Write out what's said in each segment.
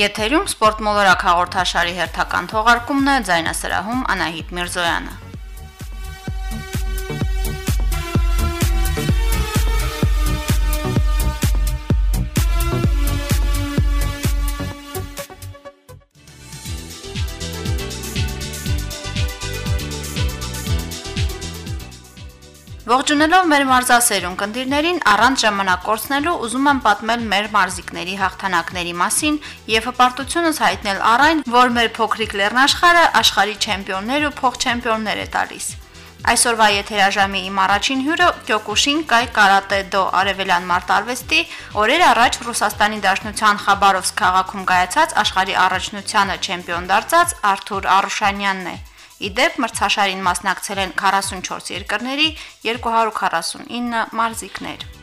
Եթերում սպորտ մոլորակ հաղորդաշարի հերթական թողարկումն է ձայնասրահում Անահիտ Միրզոյանը։ Ողջունելով մեր մարզասերուն կնդիրներին առանց ժամանակ կորցնելու ուզում եմ պատմել մեր մարզիկների հաղթանակների մասին եւ հպարտությունս հայտնել առայն, որ մեր փոքրիկ լեռնաշխարը աշխարհի չեմպիոններ ու փոխ-չեմպիոններ է տալիս։ Այսօրվա եթերաժամի իմ առաջին հյուրը Կյոկուշին կայ կարատե դո արևելյան մարտարվեստի օրեր առաջ Ռուսաստանի Դաշնության Խաբարովսկ քաղաքում կայացած աշխարհի առաջնությանը չեմպիոն դարձած Արթուր Արուշանյանն է։ Իդեպ մրցաշարին մասնակցել են 44 երկրների 249 մարզիկներ։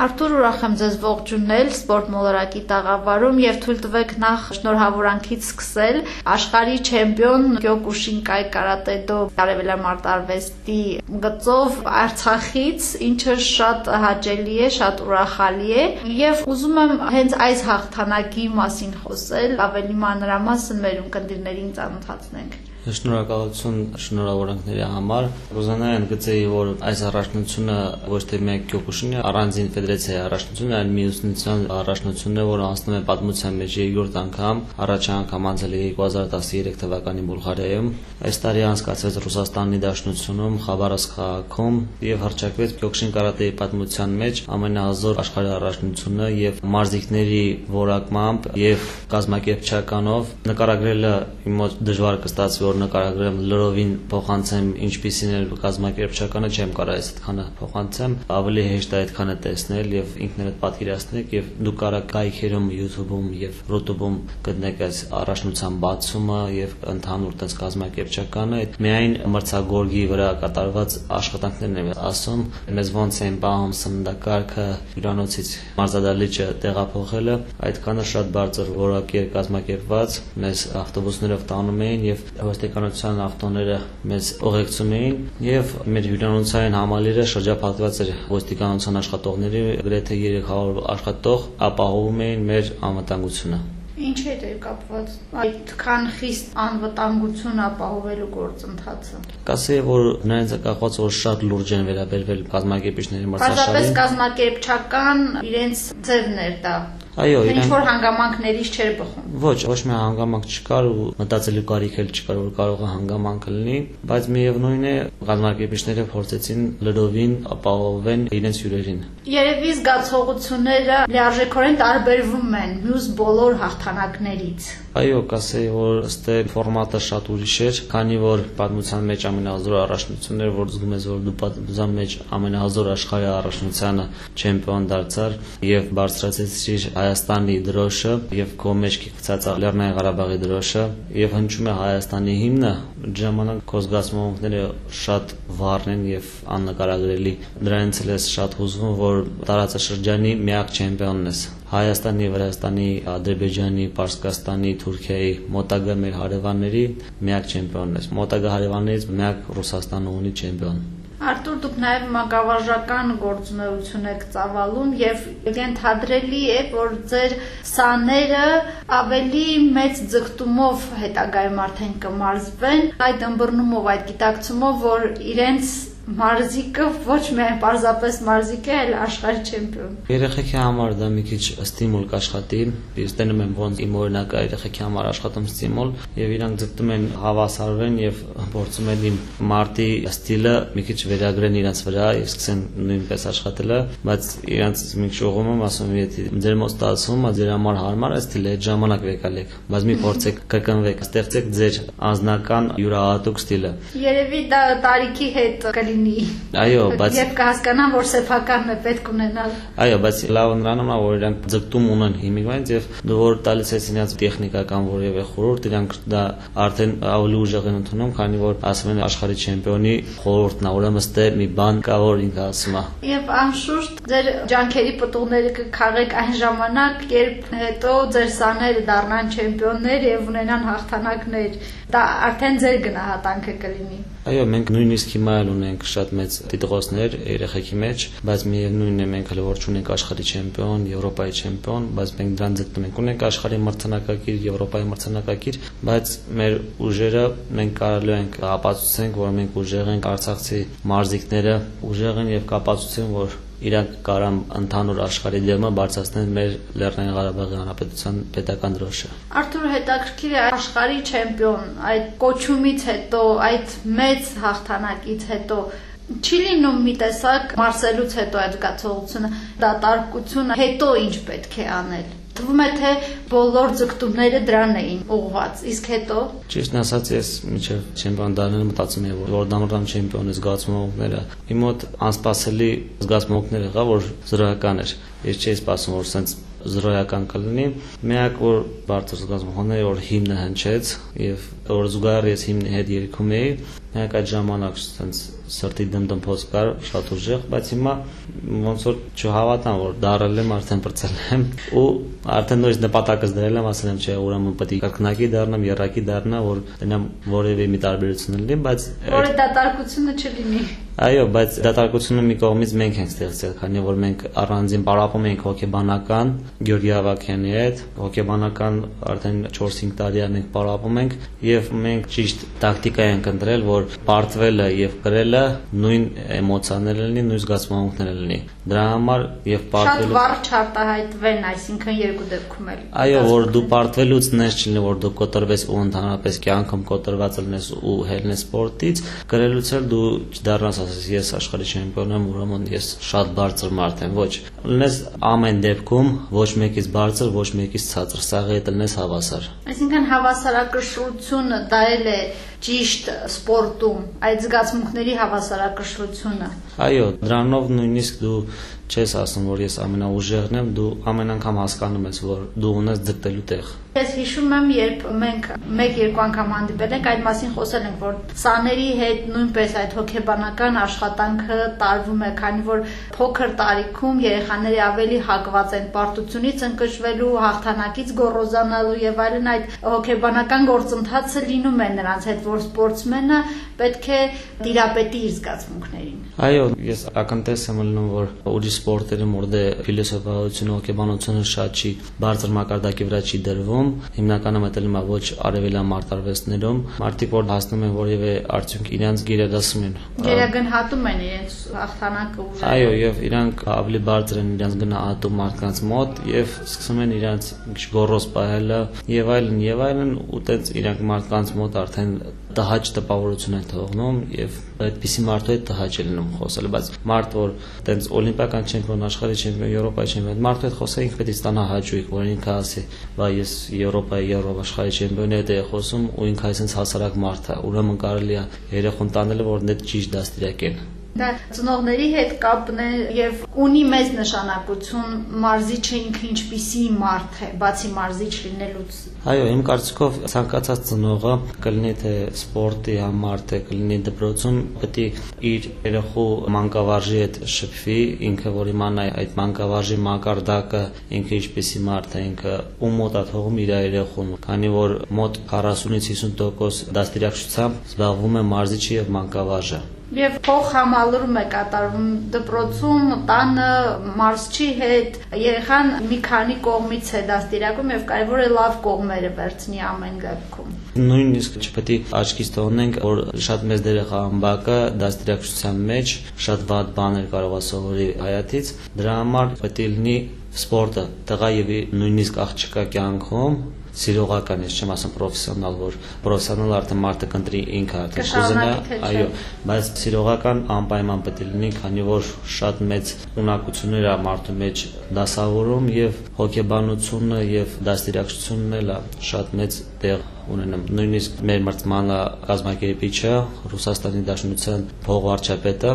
Արթուր ուրախ եմ ձեզ ողջունել սպորտ մոլորակի տաղավարում եւ թույլ տվեք նախ շնորհավորանքից սկսել աշխարհի չեմպիոն Կյոկուշինկայ կարատեդո արևելյան մարտարվեստի գծով Արցախից, ինչը շատ հաճելի է, շատ ուրախալի է եւ ուզում եմ հենց այս հաղթանակի մասին խոսել, ավելի մանրամասն մեր ունկնդիրներին ծանոթացնենք։ Շնորհակալություն շնորհավորանքների համար։ Ռոզանայան գծեի, որ այս առաջնությունը ոչ թե միայն Կյոկուշինի առանձին ֆեդերացիայի առաջնությունն է, այլ միուսնության առաջնությունն է, որը անցնում է պատմության մեջ երկրորդ անգամ, առաջ անգամ անցել է 2013 թվականի Բուլղարիայում։ Այս տարի անցկացվեց Ռուսաստանի Դաշնությունում, Խաբարովսկ քաղաքում եւ հրճակվեց Կյոկուշին կարատեի պատմության մեջ ամենահզոր աշխարհի առաջնությունը եւ մարզիկների որակմամբ եւ կազմակերպչականով նկարագրելը իմ մոտ դժվար կստացվի որ նկարագրեմ լրովին փոխանցեմ ինչպիսին է կազմակերպչականը չեմ կարող այս այդքանը փոխանցեմ ավելի հեշտ է այդքանը տեսնել եւ ինքներդ պատկերացնեք եւ դուք կարող կայքերում YouTube-ում եւ Rotube-ում գտնեք այս առաջնության բացումը եւ ընդհանուր տես կազմակերպչականը միայն մրցակցորգի վրա կատարված աշխատանքներն եմ ասում մեզ ոնց են բաղում սննդակարգը հյուրանոցից մարզադահլիճը տեղափոխելը այդքանը շատ բարձր որակի էր կազմակերպված մեզ ավտոբուսներով տանում էին եւ ոստիկանության ավտոները մեզ ուղեկցում էին եւ մեր հյուրանոցային համալիրը շրջափակված էր ոստիկանության աշխատողների գրեթե 300 աշխատող ապահովում էին մեր անվտանգությունը Ինչ հետ է կապված այդքան խիստ անվտանգություն ապահովելու գործընթացը։ Կասեի, որ նրանց կախված որ շատ լուրջ են վերաբերվել կազմակերպիչների մրցաշարին։ Պարզապես կազմակերպչական իրենց ձևներ դա Այո, իրեն ինչ որ հանգամանքներից չէր բխում։ Ոչ, ոչ մի հանգամանք չկար ու մտածելու կարիք էլ չկար, որ կարող է հանգամանք լինի, բայց միևնույն է, գազམ་արկեպիչները փորձեցին լրովին ապահովեն իրենց հյուրերին։ Երևի զգացողությունները լիարժեքորեն տարբերվում են մյուս բոլոր հաղթանակներից։ Այո, կասեի, որ ըստ ֆորմատը շատ ուրիշ էր, քանի որ պատմության մեջ ամենահզոր առաջնությունն էր, որ զգում ես, որ դու պատմության մեջ ամենահզոր աշխարհի առաջնությանը չեմպիոն դարձար եւ բարձրացեցիր Հայաստանի դրոշը եւ քո մեջքի գցած Լեռնային Ղարաբաղի դրոշը եւ հնչում է Հայաստանի հիմնը, ժամանակ քո զգացմունքները շատ վառն են եւ աննկարագրելի։ Դրանից էլ ես շատ հուզվում, որ տարածաշրջանի միակ չեմպիոնն ես։ Հայաստանի, Վրաստանի, Ադրբեջանի, Պարսկաստանի, Թուրքիայի մոտակա մեր հարևանների միակ չեմպիոնն ես։ Մոտակա հարևաններից միակ Ռուսաստանը ունի չեմպիոն։ Արտուր դուք նաև մանկավարժական գործունեություն եք ծավալում եւ ենթադրելի է որ ձեր սաները ավելի մեծ ձգտումով հետագայում արդեն կմարզվեն այդ ըմբռնումով այդ գիտակցումով որ իրենց մարզիկը ոչ միայն պարզապես մարզիկ է, այլ աշխարհի չեմպիոն։ Երեխեքի համար դա մի քիչ ստիմուլ կաշխատի։ Ես տենում եմ ոնց իմ օրինակը երեխեքի համար աշխատում ստիմուլ եւ իրանք ձգտում են հավասարվեն եւ փորձում են իմ մարտի ստիլը մի քիչ վերագրեն իրենց վրա եւ սկսեն նույնպես աշխատելը, բայց իրենց մի քիչ ուղում եմ ասում եթե ձեր մոտ ստացվում ձեր համար հարմար է ստիլը, այդ ժամանակ վեկալեք, բայց մի փորձեք կկնվեք, ստեղծեք ձեր անձնական յուրահատուկ ստիլը։ Երևի դա տարիքի հետ կլինի լինի։ Այո, բայց Երբ կհասկանան, որ սեփականն է պետք ունենալ։ Այո, բայց լավ նրանում է, որ իրանք ձգտում ունեն հիմիկվանից եւ որ տալիս ես իրենց տեխնիկական որևէ խորհուրդ, իրանք դա արդեն ավելի ուժեղ են ընդունում, քանի որ ասում են աշխարհի չեմպիոնի խորհուրդն է, ուրեմն ստե մի բան կա, որ ինքը ասում է։ Եվ անշուշտ ձեր ջանքերի պտուղները կքաղեք այն ժամանակ, երբ հետո ձեր սաները դառնան չեմպիոններ եւ ունենան հաղթանակներ։ Դա արդեն ձեր գնահատանքը կլինի։ Այո, մենք նույնիսկ հիմա էլ ունենք շատ մեծ դիտողներ երեխեքի մեջ, բայց միևնույնն է մենք հələ որ չունենք աշխարհի չեմպիոն, Եվրոպայի չեմպիոն, բայց մենք դրան ձգտում ենք։ Ունենք աշխարհի մրցանակակիր, Եվրոպայի մրցանակակիր, բայց մեր ուժերը մենք կարելի ենք ապացուցենք, որ մենք ուժեղ ենք Արցախցի մարզիկները, ուժեղ են եւ կապացուցեն, որ իրանք կարան ընդհանուր աշխարհի դեմը բարձրացնել մեր Լեռնային Ղարաբաղի Հանրապետության պետական դրոշը։ Արթուր հետաքրքիր է աշխարհի չեմպիոն այդ կոչումից հետո, այդ մեծ հաղթանակից հետո չի լինում մի տեսակ մարսելուց հետո այդ զգացողությունը, դատարկությունը հետո ինչ պետք է անել թվում է թե բոլոր ձգտումները դրան էին ուղղված իսկ հետո ճիշտ ասած ես միջև չեմպիոն դառնալը մտածում եմ որ դամրամ չեմպիոնի զգացմունքները իմ մոտ անսպասելի զգացմունքներ եղա որ զրոյական էր ես չէի սպասում որ սենց զրոյական կլինի միակ որ բարձր զգացմունքն էր որ հիմնը հնչեց եւ որ զուգահեռ ես հիմնի հետ երգում էի միակ այդ ժամանակ սենց սրտի դմդմփոց կար շատ ուժեղ, բայց հիմա ոնց որ չհավատամ, որ դարել եմ, արդեն բրծել եմ ու արդեն նույնիսկ նպատակս դրել եմ, ասել եմ, չէ, ուրեմն պետք է կրկնակի դառնամ, երակի դառնա, որ դնամ որևէ մի տարբերություն լինի, բայց որը դատարկությունը չլինի։ Այո, բայց դատարկությունը մի կողմից մենք ենք ստեղծել, քանի որ մենք առանձին պարապում ենք հոկեբանական Գյորգի Ավակյանի հետ, հոկեբանական արդեն 4-5 տարի մենք պարապում ենք եւ մենք ճիշտ տակտիկա ենք ընտրել, որ պարտվելը եւ գրելը նույն էմոցիաները լինի, նույն զգացմունքները լինի։ Դրա համար եւ պարտվելը Շատ վառ չարտահայտվեն, այսինքն երկու դեպքում էլ։ Այո, որ դու պարտվելուց նես չլինի, որ դու կոտրվես ու ընդհանրապես կյանքում կոտրված լինես ու հելնես սպորտից, գրելուց էլ դու չդառնաս ասես ես աշխարհի չեմպիոն եմ, ուրեմն ես շատ բարձր մարդ եմ։ Ոչ, լինես ամեն դեպքում ոչ մեկից բարձր, ոչ մեկից ցածր, սաղ է տնես հավասար։ Այսինքն հավասարակշռությունը դա էլ է ճիշտ սպորտում, այդ զգացմունքների հավասարակշռությունը։ Այո, դրանով նույնիսկ դու չես ասում, որ ես ամենաուժեղն եմ, դու ամեն անգամ հասկանում ես, որ դու ունես ձգտելու տեղ։ Ես հիշում եմ, երբ մենք մեկ-երկու անգամ հանդիպել ենք, այդ մասին խոսել ենք, որ սաների հետ նույնպես այդ հոգեբանական աշխատանքը տարվում է, քանի որ փոքր տարիքում երեխաները ավելի հակված են պարտությունից ընկճվելու, հաղթանակից գոռոզանալու եւ այլն այդ հոգեբանական գործընթացը լինում է նրանց հետ, որ սպորտսմենը պետք է դիրապետի իր զգացմունքներին։ Այո, ես ակնտես եմ լինում, որ ուրիշ սպորտերում որ դե ֆիլոսոֆիայությունը, հոգեբանությունը շատ չի բարձր մակարդակի վրա չի դրվում, հիմնականում մտելում է ոչ արևելյան մարտարվեստներում, մարդիկ որ հասնում են որևէ արդյունք իրենց գերադասում են։ Գերագնահատում են իրենց հաղթանակը ուժը։ Այո, եւ իրանք ավելի բարձր են իրենց գնահատում մարդկանց մոտ եւ սկսում են իրենց ինչ գոռոզ պահելը եւ այլն եւ այլն ու տենց իրանք մարդկանց մոտ արդեն տհաճ տպավորություն են թողնում եւ այդպիսի մարդու հետ տհաճ է լինում խոսել, բայց մարդ որ տենց օլիմպիական չեմպիոն, աշխարհի չեմպիոն, Եվրոպայի չեմպիոն, մարդու հետ խոսեինք պետք է ստանա հաճույք, որ ինքը ասի, «Բա ես Եվրոպայի, Եվրոպա աշխարհի չեմպիոնի հետ եմ խոսում» ու ինքը այսպես հասարակ մարդ է, ուրեմն կարելի է երախոն տանել, որ դա ճիշտ դաստիարակեն։ Դա ծնողների հետ կապն է եւ ունի մեծ նշանակություն մարզիչը ինքը ինչպիսի մարդ է, բացի մարզիչ լինելուց։ Այո, իմ կարծիքով ցանկացած ծնողը կլինի թե սպորտի համար, թե կլինի դպրոցում, պետք է իր երախու մանկավարժի հետ շփվի, ինքը որ իմանա այդ մանկավարժի մակարդակը, ինքը ինչպիսի մարդ է, ինքը ում մոտ է թողում իր երախուն, քանի որ մոտ 40-ից 50% դաստիարակչությամբ զբաղվում է մարզիչը եւ մանկավարժը։ Եվ փող համալրում է կատարվում դպրոցում, տանը, մարզչի հետ, երեխան մի քանի կողմից է դաստիարակում եւ կարեւոր է լավ կողմերը վերցնի ամեն դեպքում։ Նույնիսկ չպետք է աչքից թողնենք, որ շատ մեծ դեր է խաղում բակը դաստիարակչության մեջ, շատ վատ բաներ կարող է սովորի հայացից։ Դրա համար պետք է լինի սպորտը տղա եւ նույնիսկ աղջկա կյանքում սիրողական, ես չեմ ասում պրոֆեսիոնալ, որ պրոֆեսիոնալ արդեն մարդը կընտրի ինքը արդեն կուզենա, այո, բայց սիրողական անպայման պետք է լինի, քանի որ շատ մեծ ունակություններ է մարդու մեջ դասավորում եւ հոգեբանությունը եւ դաստիարակչությունն էլ շատ մեծ տեղ ունենում։ Նույնիսկ մեր մրցմանը կազմակերպիչը Ռուսաստանի Դաշնության փողվարչապետը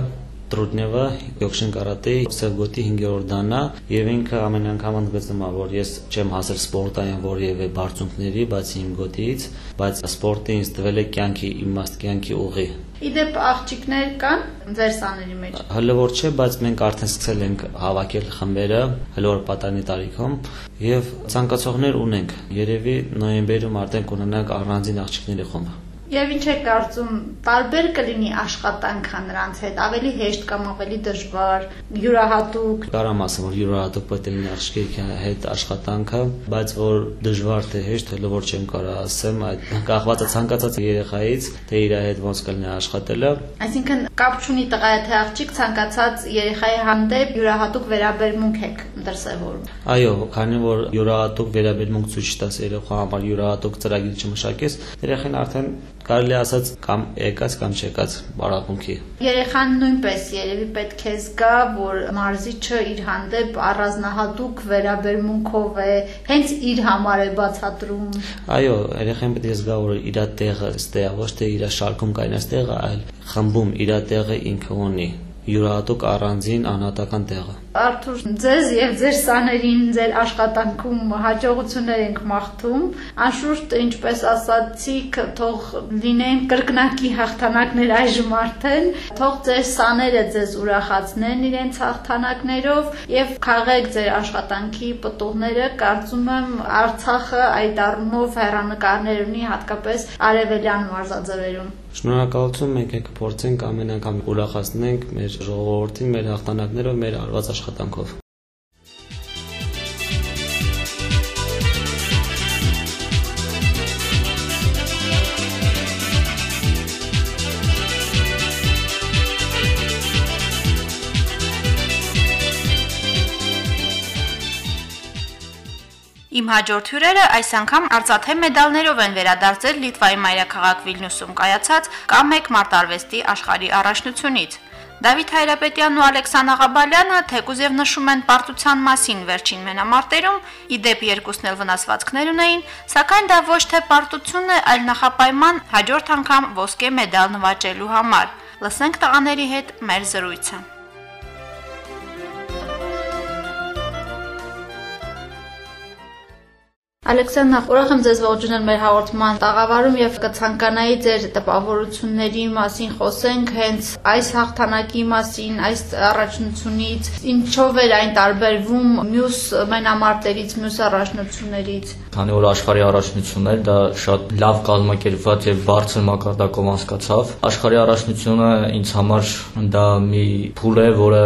Տրուդնևը Յոքշին կարատեի Սևգոտի 5-րդ դանա եւ ինքը ամեն անգամ ընդգծում է որ ես չեմ հասել սպորտային որևէ բարձունքների, բացի իմ գոտիից, բայց սպորտը ինձ տվել է կյանքի իմաստ, կյանքի ուղի։ Իդեպ աղջիկներ կան ձեր սաների մեջ։ Հələ որ չէ, բայց մենք արդեն սկսել ենք հավաքել խմբերը, հələ որ պատանի տարիքում եւ ցանկացողներ ունենք։ Երևի նոյեմբերում արդեն կունենանք առանձին աղջիկների խումբ։ Եվ ինչ է կարծում, տարբեր կլինի աշխատանքը նրանց հետ, ավելի հեշտ կամ ավելի դժվար, յուրահատուկ։ Կարամ ասեմ, որ յուրահատուկ պետք է լինի աղջիկի հետ աշխատանքը, բայց որ դժվար թե հեշտ, հələ որ չեմ կարող ասեմ, այդ կախված է ցանկացած երեխայից, թե իր հետ ոնց կլինի աշխատելը։ Այսինքն կապ չունի տղա թե աղջիկ ցանկացած երեխայի հանդեպ յուրահատուկ վերաբերմունք եք դրսևորում։ Այո, քանի որ յուրահատուկ վերաբերմունք ցույց տաս երեխա համար յուրահատուկ ծրագիր չմշակես, երեխան արդեն կարելի ասած կամ եկած կամ չեկած բարապունքի։ Երեխան նույնպես երևի պետք է զգա, որ մարզիչը իր հանդեպ առանձնահատուկ վերաբերմունքով է, հենց իր համար է բացատրում։ Այո, երեխան պետք է զգա, որ իր տեղը ստեղ ոչ թե իր շարքում կայնա տեղը, այլ խմբում իր տեղը ինքը ունի յուրահատուկ առանձին անհատական տեղը։ Արթուր, ձեզ եւ ձեր սաներին, ձեր աշխատանքում հաջողություններ ենք մաղթում։ Անշուշտ, ինչպես ասացիք, թող լինեն կրկնակի հաղթանակներ այժմ արդեն, թող ձեր սաները ձեզ ուրախացնեն իրենց հաղթանակներով եւ քաղեք ձեր աշխատանքի պտուղները։ Կարծում եմ Արցախը այդ առումով հերանեկարներ ունի հատկապես արևելյան մարզաձևերում։ Շնորհակալություն, մենք եք փորձենք ամեն անգամ ուրախացնենք մեր ժողովրդին, մեր հաղթանակներով, մեր արված աշխատանքով։ Իմ հաջորդ հյուրերը այս անգամ արծաթե մեդալներով են վերադարձել Լիտվայի մայրաքաղաք Վիլնյուսում կայացած Կ1 մարտարվեստի աշխարհի առաջնությունից։ Դավիթ Հայրապետյանն ու Ալեքսան Աղաբալյանը թեկուզ եւ նշում են պարտության մասին վերջին մենամարտերում, իդեպ երկուսն էլ վնասվածքներ ունեին, սակայն դա ոչ թե պարտություն է, այլ նախապայման հաջորդ անգամ ոսկե մեդալ նվաճելու համար։ Լսենք տղաների հետ մեր զրույցը։ Ալեքսանդր, ուրախ եմ ձեզ ողջունել մեր հաղորդման տաղավարում եւ կցանկանայի ձեր տպավորությունների մասին խոսենք հենց այս հաղթանակի մասին, այս առաջնությունից, ինչով էր այն տարբերվում մյուս մենամարտերից, մյուս առաջնություններից։ Քանի որ աշխարհի առաջնությունն էր, դա շատ լավ կազմակերպված եւ բարձր մակարդակով անցկացավ։ Աշխարհի առաջնությունը ինձ համար դա մի փուլ է, որը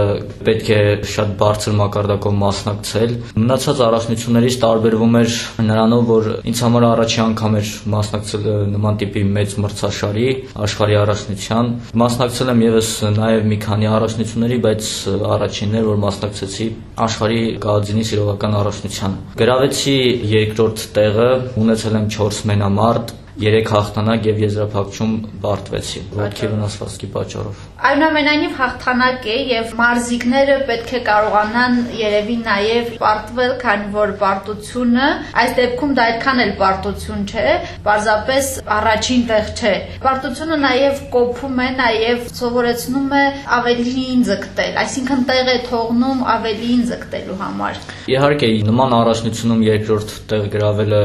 պետք է շատ բարձր մակարդակով մասնակցել։ Մնացած առաջնություններից տարբերվում էր նրանով, որ ինձ համար առաջի անգամ էր մասնակցել նման տիպի մեծ մրցաշարի աշխարհի առաջնության։ Մասնակցել եմ եւս նաեւ մի քանի առաջնությունների, բայց առաջինն էր, որ մասնակցեցի աշխարհի գազինի սիրողական առաջնությանը։ Գրավեցի երկրորդ տեղը, ունեցել եմ 4 մենամարտ, 3 հաղթանակ եւ եզրափակչում բարդվեցի ոտքի վնասվածքի պատճառով։ Այնուամենայնիվ հաղթանակ է եւ մարզիկները պետք է կարողանան երևի նաեւ պարտվել, քանի որ պարտությունը այս դեպքում դա այդքան էլ պարտություն չէ, պարզապես առաջին տեղ չէ։ Պարտությունը նաեւ կոփում է, նաեւ սովորեցնում է ավելին ձգտել, այսինքն տեղ է թողնում ավելին ձգտելու համար։ Իհարկե, նման առաջնությունում երկրորդ տեղ գրավելը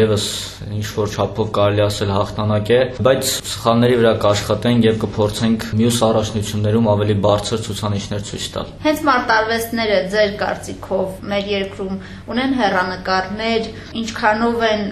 եւս ինչ որ չափով կարելի ասել հաղթանակ է, բայց սխալների վրա կաշխատենք եւ կփորձենք մյուս առաջնություններում ավելի բարձր ցուցանիշներ ցույց տալ։ Հենց մարտարվեստները ձեր կարծիքով մեր երկրում ունեն հերանեկարներ, ինչքանով են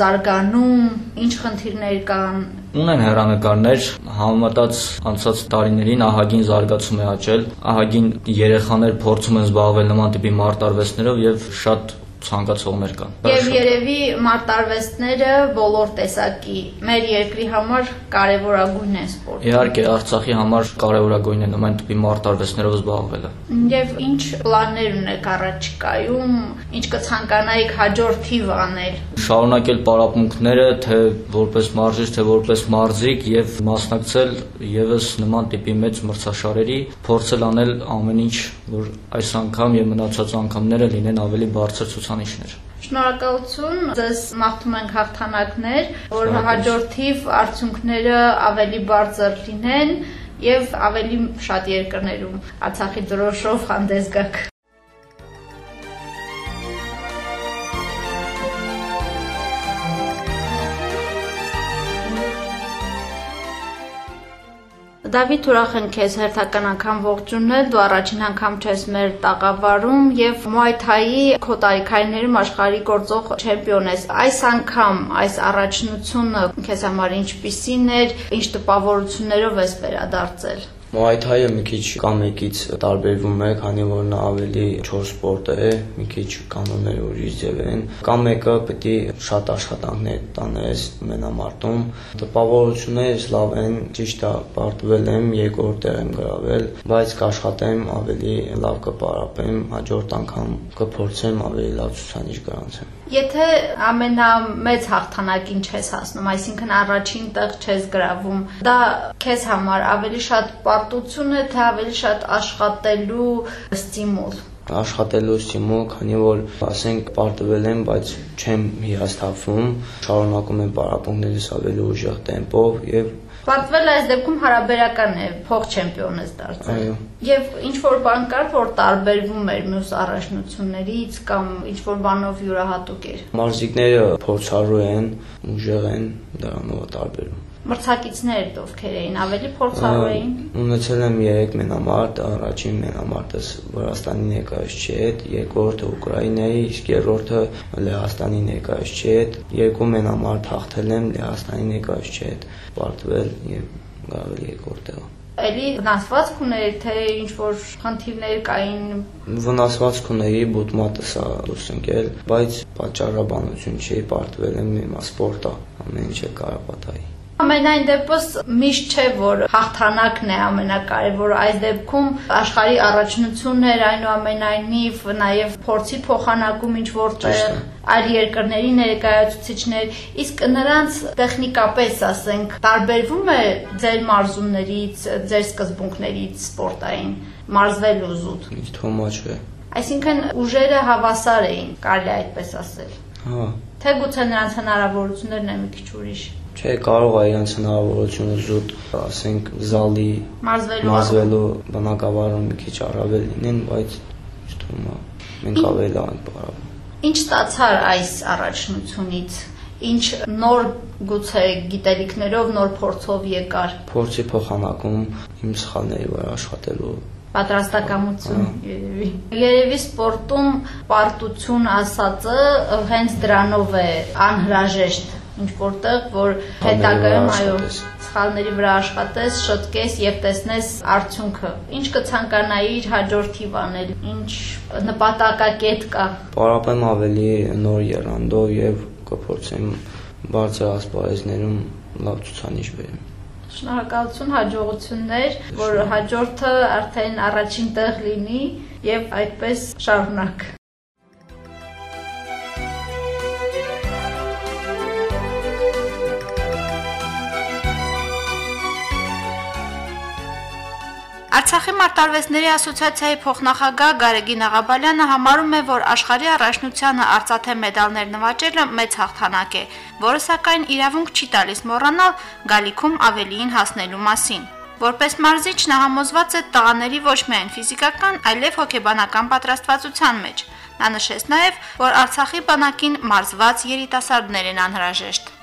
զարգանում, ինչ խնդիրներ կան ունեն հերանեկարներ համեմատած անցած տարիներին ահագին զարգացում է աճել ահագին երեխաներ փորձում են զբաղվել նման տիպի մարտարվեստներով եւ շատ ցանկացողներ կան։ Եվ երևի մարտարվեստները բոլոր տեսակի մեր երկրի համար կարևորագույն է սպորտը։ Իհարկե, Արցախի համար կարևորագույն է նման տիպի մարտարվեստներով զբաղվելը։ Եվ ինչ պլաններ ունեք առաջիկայում, ինչ կցանկանայիք հաջորդիվ անել։ Շարունակել պարապմունքները, թե որպես մարզիչ, թե որպես մարզիկ եւ մասնակցել եւս նման տիպի մեծ մրցաշարերի, փորձել անել ամեն ինչ, որ այս անգամ եւ մնացած անգամները լինեն ավելի բարձր ցուցանիշ հատկանիշներ։ Շնորհակալություն, ձեզ մաղթում ենք հաղթանակներ, որ հաջորդիվ արդյունքները ավելի բարձր լինեն եւ ավելի շատ երկրներում Արցախի դրոշով հանդես գաք։ Դավիթ ուրախ ենք քեզ հերթական անգամ ողջունել։ Դու առաջին անգամ ես մեր տաղավարում եւ Muay Thai-ի քո տարիքայիններում աշխարհի գործող չեմպիոն ես։ Այս անգամ այս առաջնությունը քեզ համար ինչպիսին էր, ինչ տպավորություններով ես վերադարձել։ Muay Thai-ը մի քիչ կամեկից տարբերվում է, քանի որ նա ավելի 4 սպորտ է, մի քիչ կանոնները ուրիշ ձև են։ Կամեկը պետք է շատ աշխատանքներ տանես մենամարտում։ Տպավորություններս լավ են, ճիշտ է, պարտվել եմ, երկրորդ տեղ եմ գրավել, բայց կաշխատեմ ավելի լավ կպարապեմ, հաջորդ անգամ կփորձեմ ավելի լավ ցուցանիշ գրանցեմ։ Եթե ամենամեծ հաղթանակին չես հասնում, այսինքն առաջին տեղ չես գրավում, դա քեզ համար ավելի շատ պարտություն է, թե ավելի շատ աշխատելու ստիմուլ աշխատելու ստիմուլ, քանի որ ասենք պարտվել եմ, բայց չեմ հիասթափվում, շարունակում եմ պարապմունքներս ավելի ուժեղ տեմպով եւ Պարտվել այս դեպքում հարաբերական է, փող չեմպիոն ես դարձել։ Այո։ Եվ ինչ որ բան կար, որ տարբերվում էր մյուս առաջնություններից կամ ինչ որ բանով յուրահատուկ էր։ Մարզիկները փորձառու են, ուժեղ են, դրանով տարբերում։ Մրցակիցներդ ովքեր էին, ավելի փորձառու էին։ Ունեցել եմ 3 մենամարտ, առաջին մենամարտս Վրաստանի ներկայացուցիչի հետ, երկրորդը Ուկրաինայի, իսկ երրորդը Լեհաստանի ներկայացուցիչի հետ։ Երկու մենամարտ հաղթել եմ Լեհաստանի ներկայացուցիչի հետ, պարտվել եւ գավել երկրորդ տեղը։ Էլի վնասվածք ուներ, թե ինչ որ խնդիրներ կային։ Վնասվածք ունեի բուտմատը սա դուրս ընկել, բայց պատճառաբանություն չի, պարտվել եմ իմ սպորտը, ամեն ինչը կարապատայի։ Ամենայն դեպս միշտ չէ որ հաղթանակն է ամենակարևորը այս դեպքում աշխարհի առաջնությունն էր այնուամենայնիվ նաև փորձի փոխանակում ինչ որտեղ այլ երկրների ներկայացուցիչներ իսկ նրանց տեխնիկապես ասենք տարբերվում է ձեր մարզումներից ձեր սկզբունքներից սպորտային մարզվելու զուտ Ինչ թոմա չէ։ այսինքն ուժերը հավասար էին կարելի այդպես ասել Հա, թե գուցե նրանց հնարավորություններն են մի քիչ ուրիշ Չէ, կարող է իրենց հնարավորությունը զուտ, ասենք, զալի մարզվելու մազվելու բնակավարում մի քիչ առավել լինեն, բայց թվում է մենք ավելի լավ ենք բարապ։ Ինչ ստացար այս առաջնությունից? Ինչ նոր գուցե գիտելիքներով, նոր փորձով եկար? Փորձի փոխանակում իմ սխալների վրա աշխատելու պատրաստակամություն երևի։ Երևի սպորտում պարտություն ասածը հենց դրանով է անհրաժեշտ ինչ որտեղ որ հետագայում այո սխալների վրա աշխատես, շտկես եւ տեսնես արդյունքը։ Ինչ կցանկանայիր հաջորդիվ անել, ինչ նպատակակետ կա։ Պարապեմ ավելի նոր երանդով եւ կփորձեմ բարձր ասպարեզներում լավ ցուցանիշ բերեմ։ Շնորհակալություն, հաջողություններ, որ հաջորդը արդեն առաջին տեղ լինի եւ այդպես շարունակ։ Արցախի մարտարվեստների ասոցիացիայի փոխնախագահ Գարեգին Աղաբալյանը համարում է, որ աշխարհի առաջնությանը արծաթե մեդալներ նվաճելը մեծ հաղթանակ է, որը սակայն իրավունք չի տալիս մոռանալ գալիքում ավելիին հասնելու մասին։ Որպես մարզիչ նա համոզված է տղաների ոչ միայն ֆիզիկական, այլև հոգեբանական պատրաստվածության մեջ։ Նա նշեց նաև, որ Արցախի բանակին մարզված երիտասարդներ են անհրաժեշտ։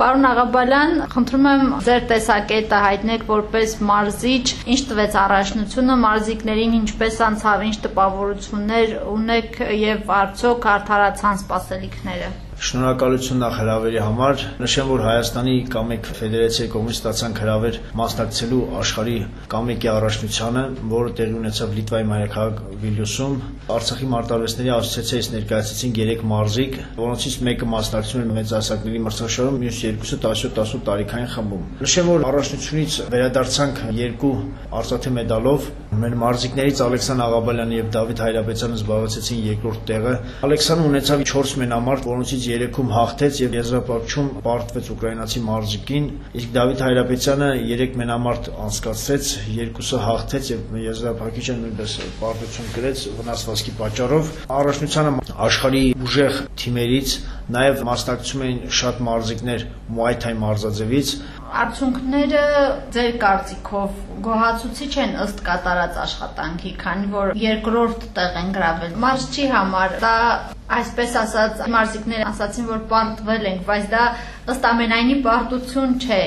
Պարոն Աղաբալյան, խնդրում եմ ձեր տեսակետը հայտնեք որպես մարզիչ, ինչ տվեց առաջնությունը մարզիկներին, ինչպես անցավ, ինչ տպավորություններ ունեք եւ արդյոք արդարացան սպասելիքները։ Շնորհակալություն նախ հրավերի համար։ Նշեմ, որ Հայաստանի Կամեկ Ֆեդերացիայի կողմից ստացանք հրավեր մասնակցելու աշխարհի Կամեկի առաջնությանը, որը տեղի ունեցավ Լիտվայի մայրաքաղաք Վիլնյուսում։ Արցախի մարտարվեստների ասոցիացիայից ներկայացեցին 3 մարզիկ, որոնցից մեկը մասնակցում էր մեծահասակների մրցաշարում, մյուս երկուսը 17-18 տարիքային խմբում։ Նշեմ, որ առաջնությունից վերադարձանք երկու արծաթե մեդալով։ Մեր մարզիկներից Ալեքսան Աղաբալյանը եւ Դավիթ Հայրապետյանը զբաղեցին երկրորդ տեղը։ Ալեքսանը ունեցավ 4 մենամարտ, որոնցից երեքում հաղթեց եւ եզրափակչում պարտվեց ուկրաինացի մարզիկին, իսկ Դավիթ Հայրապետյանը 3 մենամարտ անցկացրեց, երկուսը հաղթեց եւ եզրափակիչը նույնպես պարտություն գրեց վնասվածքի պատճառով։ Առաջնությանը աշխարհի ուժեղ թիմերից նաեւ մասնակցում էին շատ մարզիկներ Muay Thai մարզաձևից, Արդյունքները ձեր կարծիքով գոհացուցիչ են ըստ կատարած աշխատանքի, քանի որ երկրորդ տեղ են գրավել։ Մարզչի համար դա այսպես ասած մարզիկները ասացին, որ պարտվել ենք, բայց դա ըստ ամենայնի պարտություն չէ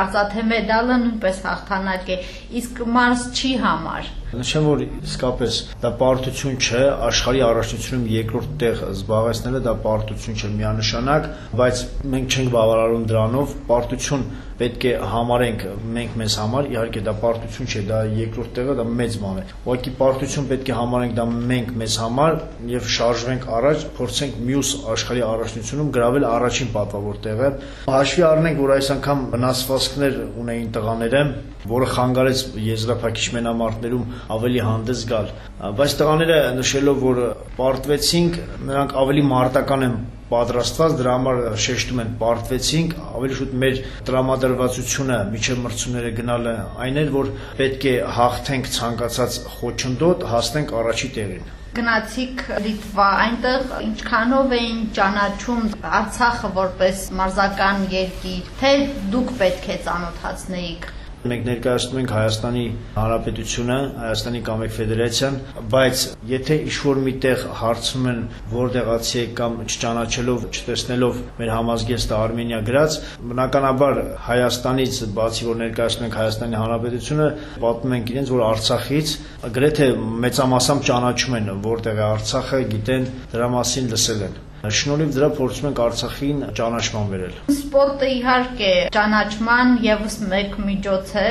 արծաթե մեդալը նույնպես հաղթանակ է, իսկ մարզչի համար Նշեմ, որ իսկապես դա պարտություն չէ, աշխարհի առաջնությունում երկրորդ տեղ զբաղեցնելը դա պարտություն չէ միանշանակ, բայց մենք չենք բավարարում դրանով, պարտություն պետք է համարենք մենք մեզ համար, իհարկե դա պարտություն չէ, դա երկրորդ տեղը, դա մեծ բան է։ Ուղղակի պարտություն պետք է համարենք դա մենք մեզ համար եւ շարժվենք առաջ, փորձենք մյուս աշխարհի առաջնությունում գրավել առաջին պատվավոր տեղը։ Հաշվի առնենք, որ այս անգամ վնասվածքներ ունեին տղաները, որը խանգարեց եզրափակիչ մենամարտներում ավելի հանդես գալ։ Բայց տղաները նշելով, որ պարտվեցինք, նրանք ավելի մարտական են պատրաստված, դրա համար շեշտում են պարտվեցինք, ավելի շուտ մեր տրամադրվածությունը միջև մրցումները գնալը այն էր, որ պետք է հաղթենք ցանկացած խոչընդոտ, հասնենք առաջի տեղին գնացիք Լիտվա, այնտեղ ինչքանով էին ճանաչում Արցախը որպես մարզական երկիր, թե դուք պետք է ծանոթացնեիք Մենք ներկայացնում ենք Հայաստանի Հանրապետությունը, Հայաստանի Կամեկ Ֆեդերացիան, բայց եթե ինչ-որ միտեղ հարցում են որտեղացի եք կամ չճանաչելով, չտեսնելով մեր համազգեստը Արմենիա գրած, բնականաբար Հայաստանից բացի որ ներկայացնում ենք Հայաստանի Հանրապետությունը, պատմում ենք իրենց, որ Արցախից գրեթե մեծամասամբ ճանաչում են որտեղ է Արցախը, գիտեն, դրա մասին լսել են։ Շնորհիվ դրա փորձում ենք Արցախին ճանաչման բերել։ Սպորտը իհարկե ճանաչման եւս մեկ միջոց է,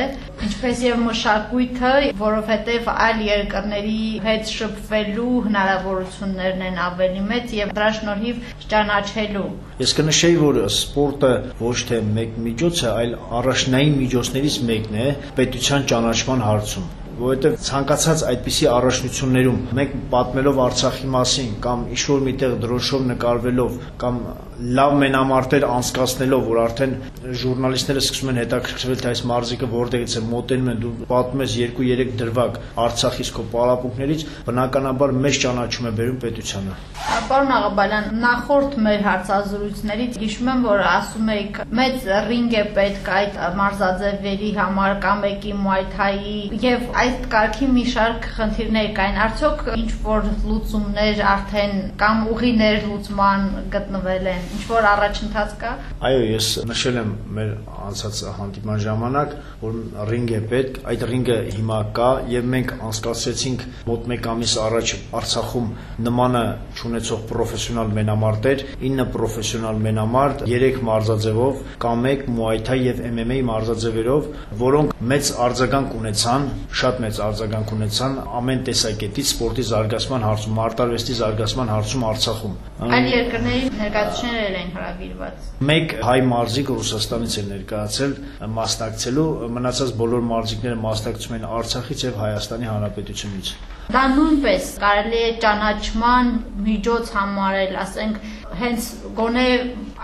ինչպես եւ մշակույթը, որովհետեւ այլ երկրների հետ շփվելու հնարավորություններն են ավելի մեծ եւ դրա շնորհիվ ճանաչելու։ Ես կնշեի, որ սպորտը ոչ թե մեկ միջոց է, այլ առաջնային միջոցներից մեկն է պետության ճանաչման հարցում որովհետև ցանկացած այդպիսի առաջնություններում մենք պատմելով Արցախի մասին կամ ինչ-որ միտեղ դրոշով նկարվելով կամ լավ մենամարտեր անցկացնելով, որ արդեն ժուրնալիստները սկսում են հետաքրքրվել թե այս մարզիկը որտեղից է, մոտենում են, դու պատմում ես 2-3 դրվագ Արցախից քո պարապմունքներից, բնականաբար մեծ ճանաչում է բերում պետությանը։ Պարոն Աղաբալյան, նախորդ մեր հարցազրույցներից հիշում եմ, որ ասում եք մեծ ռինգ է պետք այդ մարզաձևերի համար կամ եկի մուայթայի եւ այդ կարգի մի շարք խնդիրներ կային։ Արդյոք ինչ որ լուծումներ արդեն կամ ուղիներ լուծման գտնվել են ինչ որ առաջընթաց կա։ Այո, ես նշել եմ մեր անցած հանդիպման ժամանակ, որ ռինգ է պետք, այդ ռինգը հիմա կա եւ մենք անցկացրեցինք մոտ 1 ամիս առաջ Արցախում նմանը ճանաչող պրոֆեսիոնալ մենամարտեր, 9 պրոֆեսիոնալ մենամարտ, 3 մարզաձևով, կամ 1 Muay եւ MMA մարզաձևերով, որոնք մեծ արձագանք ունեցան, շատ մեծ արձագանք ունեցան ամեն տեսակետից սպորտի զարգացման հարցում, արտարվեստի զարգացման հարցում Արցախում։ Այլ երկրների ներկայացուցիչներ են հրավիրված։ Մեկ հայ մարզիկ Ռուսաստանից է ներկայացել մասնակցելու, մնացած բոլոր մարզիկները մասնակցում են Արցախից եւ Հայաստանի Հանրապետությունից։ Դա նույնպես կարելի է ճանաչման միջոց համարել, ասենք, հենց գոնե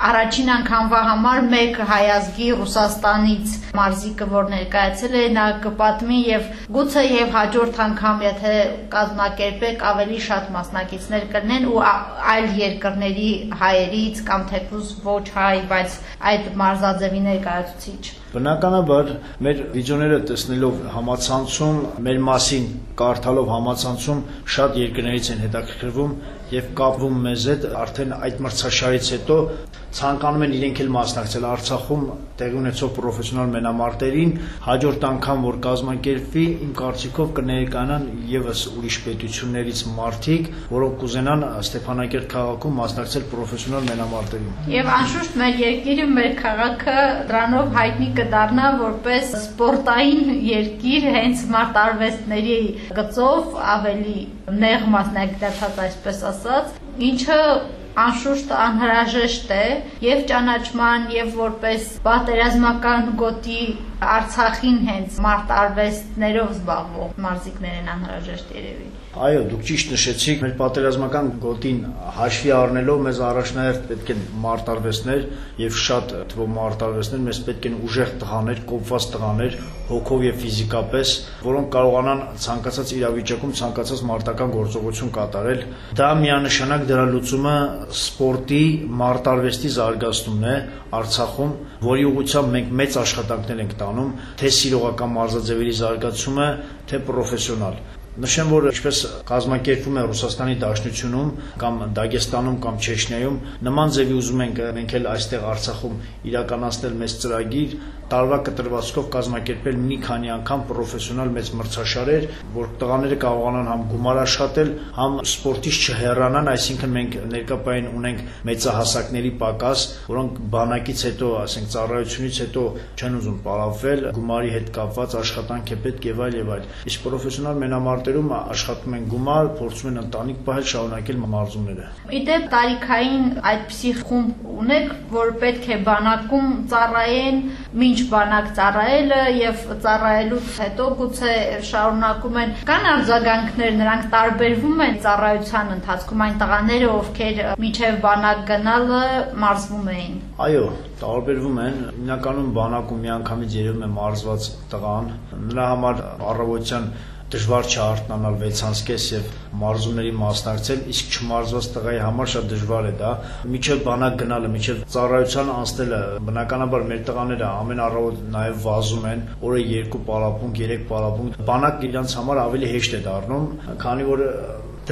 առաջին անգամվա համար մեկ հայազգի Ռուսաստանից մարզիկը որ ներկայացել է նա կպատմի եւ գուցե եւ հաջորդ անգամ եթե կազմակերպեք ավելի շատ մասնակիցներ կլինեն ու այլ երկրների հայերից կամ թեկուզ ոչ հայ բայց այդ մարզաձևի ներկայացուցիչ Բնականաբար մեր վիդեոները տեսնելով համացանցում, մեր մասին կարդալով համացանցում շատ երկրներից են հետաքրքրվում եւ կապվում մեզ հետ արդեն այդ մրցաշարից հետո ցանկանում են իրենք էլ մասնակցել Արցախում տեղի ունեցող պրոֆեսիոնալ մենամարտերին հաջորդ անգամ որ կազմակերպվի իմ կարծիքով կներկայանան եւս ուրիշ պետություններից մարդիկ որոնք կուզենան Ստեփանակերտ քաղաքում մասնակցել պրոֆեսիոնալ մենամարտերին եւ անշուշտ մեր երկիրը մեր քաղաքը դրանով հայտնի կդառնա որպես սպորտային երկիր հենց մարտարվեստների գծով ավելի նեղ մասնագիտացած այսպես ասած, ինչը անշուշտ անհրաժեշտ է եւ ճանաչման եւ որպես պատերազմական գոտի Արցախին հենց մարտարվեստներով զբաղվող մարզիկներ են անհրաժեշտ երևի։ Այո, դուք ճիշտ նշեցիք, մեր պատերազմական գոտին հաշվի առնելով մեզ առաջնահերթ պետք են մարտարվեստներ եւ շատ թվով մարտարվեստներ, մեզ պետք են ուժեղ տղաներ, կոպված տղաներ, հոգով եւ ֆիզիկապես, որոնք կարողանան ցանկացած իրավիճակում ցանկացած մարտական գործողություն կատարել։ Դա միանշանակ դրա լուծումը սպորտի մարտարվեստի զարգացումն է Արցախում, որի ուղղությամբ մենք մեծ աշխատանքներ ենք տանում, թե սիրողական մարզաձևերի զարգացումը, թե պրոֆեսիոնալ։ Նշեմ, որ ինչպես կազմակերպվում է Ռուսաստանի Դաշնությունում կամ Դագեստանում կամ Չեչնիայում, նման ձևի ուզում ենք մենք էլ այստեղ Արցախում իրականացնել մեծ ծրագիր, տարվա կտրվածքով կազմակերպել մի քանի անգամ պրոֆեսիոնալ մեծ մրցաշարեր, որ տղաները կարողանան համ գումար աշխատել, համ սպորտից չհեռանան, այսինքն մենք ներկայպային ունենք մեծահասակների պակաս, որոնք բանակից հետո, ասենք ծառայությունից հետո չեն ուզում պարապվել, գումարի հետ կապված աշխատանք է պետք եւ այլ եւ այլ։ Իսկ պրոֆեսիոնալ մենամարտերում աշխատում են գումար, փորձում են ընտանիք պահել, շարունակել մարզումները։ Իդեպ տարիքային այդպիսի խումբ ունեք, որ պետք է բանակում ծառայեն, ինչ բանակ ծառայելը եւ ծառայելուց հետո գուցե շարունակում են կան արձագանքներ, նրանք տարբերվում են ծառայության ընթացքում այն տղաները, ովքեր միջև բանակ գնալը մարզվում էին։ Այո, տարբերվում են։ Հիմնականում բանակում միանգամից երևում է մարզված տղան, նրա համար առավոտյան դժվար չէ արթնանալ 6-ից եւ մարզումների մասնակցել, իսկ չմարզված տղայի համար շատ դժվար է դա։ Միջև բանակ գնալը, միջև ծառայության անցնելը, բնականաբար մեր տղաները ամեն առավոտ նաեւ վազում են, օրը 2 պարապմունք, 3 պարապմունք։ Բանակ իրանց համար ավելի հեշտ է դառնում, քանի որ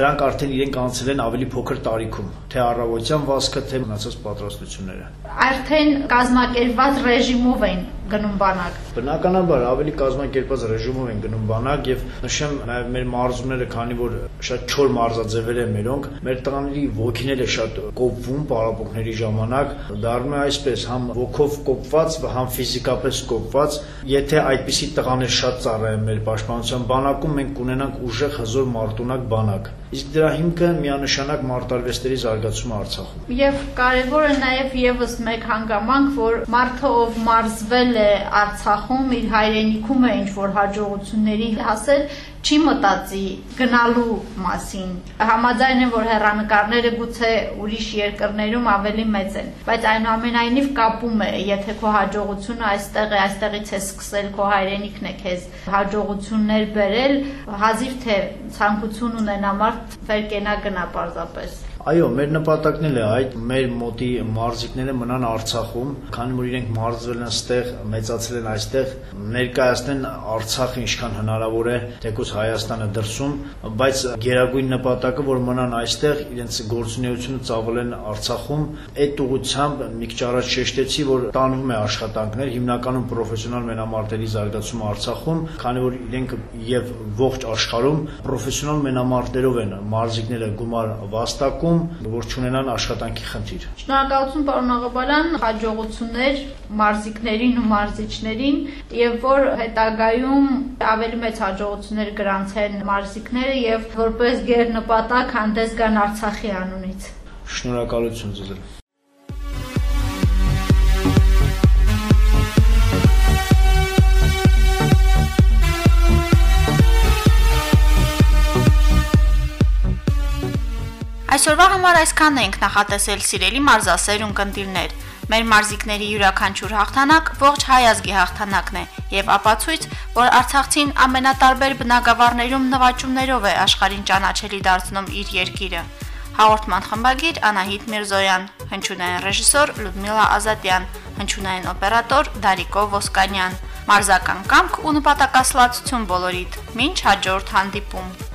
դրանք արդեն իրենք անցել են ավելի փոքր տարիքում, թե առավոտյան վազքը, թե մնացած պատրաստությունները։ Արդեն կազմակերպված ռեժիմով են գնում բանակ։ Բնականաբար ավելի կազմակերպված ռեժիմով են գնում բանակ եւ նշեմ նաեւ մեր մարզումները, քանի որ շատ չոր մարզաձևեր են մերոնք, մեր տղաների ոգին է շատ կոպվում պարապմունքների ժամանակ, դառնում է այսպես համ ոգով կոպված, համ ֆիզիկապես կոպված։ Եթե այդպիսի տղաներ շատ ծառայեն մեր պաշտպանության բանակում, մենք կունենանք ուժեղ հզոր մարտունակ բանակ իսկ դրա հիմքը միանշանակ մարտարվեստերի զարգացումը Արցախում։ Եվ կարևորը նաև եւս մեկ հանգամանք, որ մարդը ով մարզվել է Արցախում, իր հայրենիքում է ինչ որ հաջողությունների հասել, չի մտածի գնալու մասին։ Համաձայն եմ, որ հերանեկարները գուցե ուրիշ երկրներում ավելի մեծ են, բայց այնուամենայնիվ կապում է, եթե քո հաջողությունը այստեղ է, այստեղից է սկսել քո հայրենիքն է քեզ հաջողություններ բերել, հազիվ թե ցանկություն ունենա մարդ վեր կենա գնա պարզապես։ Այո, մեր նպատակն էլ է այդ մեր մոտի մարզիկները մնան Արցախում, քանի որ իրենք մարզվել են այստեղ, մեծացել են այստեղ, ներկայացնեն Արցախը ինչքան հնարավոր է, թեկուզ Հայաստանը դրսում, բայց գերագույն նպատակը որ մնան այստեղ, իրենց գործունեությունը ծավալեն Արցախում, այդ ուղությամբ մի քիչ առաջ շեշտեցի, որ տանվում է աշխատանքներ, հիմնականում պրոֆեսիոնալ մենամարտերի զարգացումը Արցախում, քանի որ իրենք եւ ողջ աշխարհում պրոֆեսիոնալ մենամարտերով են մարզիկները գումար վաստակում դեպքում, որ չունենան աշխատանքի խնդիր։ Շնորհակալություն պարոն Աղաբալյան, հաջողություններ մարզիկներին ու մարզիչներին եւ որ հետագայում ավելի մեծ հաջողություններ գրանցեն մարզիկները եւ որպես գեր նպատակ հանդես գան Արցախի անունից։ Շնորհակալություն ձեզ։ Այսօրվա համար այսքանն ենք նախատեսել սիրելի մարզասեր ունկնդիրներ։ Մեր մարզիկների յուրաքանչյուր հաղթանակ ողջ հայազգի հաղթանակն է եւ ապացույց, որ Արցախցին ամենատարբեր բնակավարներում նվաճումներով է աշխարհին ճանաչելի դարձնում իր երկիրը։ Հաղորդման խմբագիր Անահիտ Միրզոյան, հնչյունային ռեժիսոր Լյուդմիլա Ազատյան, հնչյունային օպերատոր Դարիկո Ոսկանյան։ Մարզական կամք ու նպատակասլացություն բոլորիդ։ Մինչ հաջորդ հանդիպում։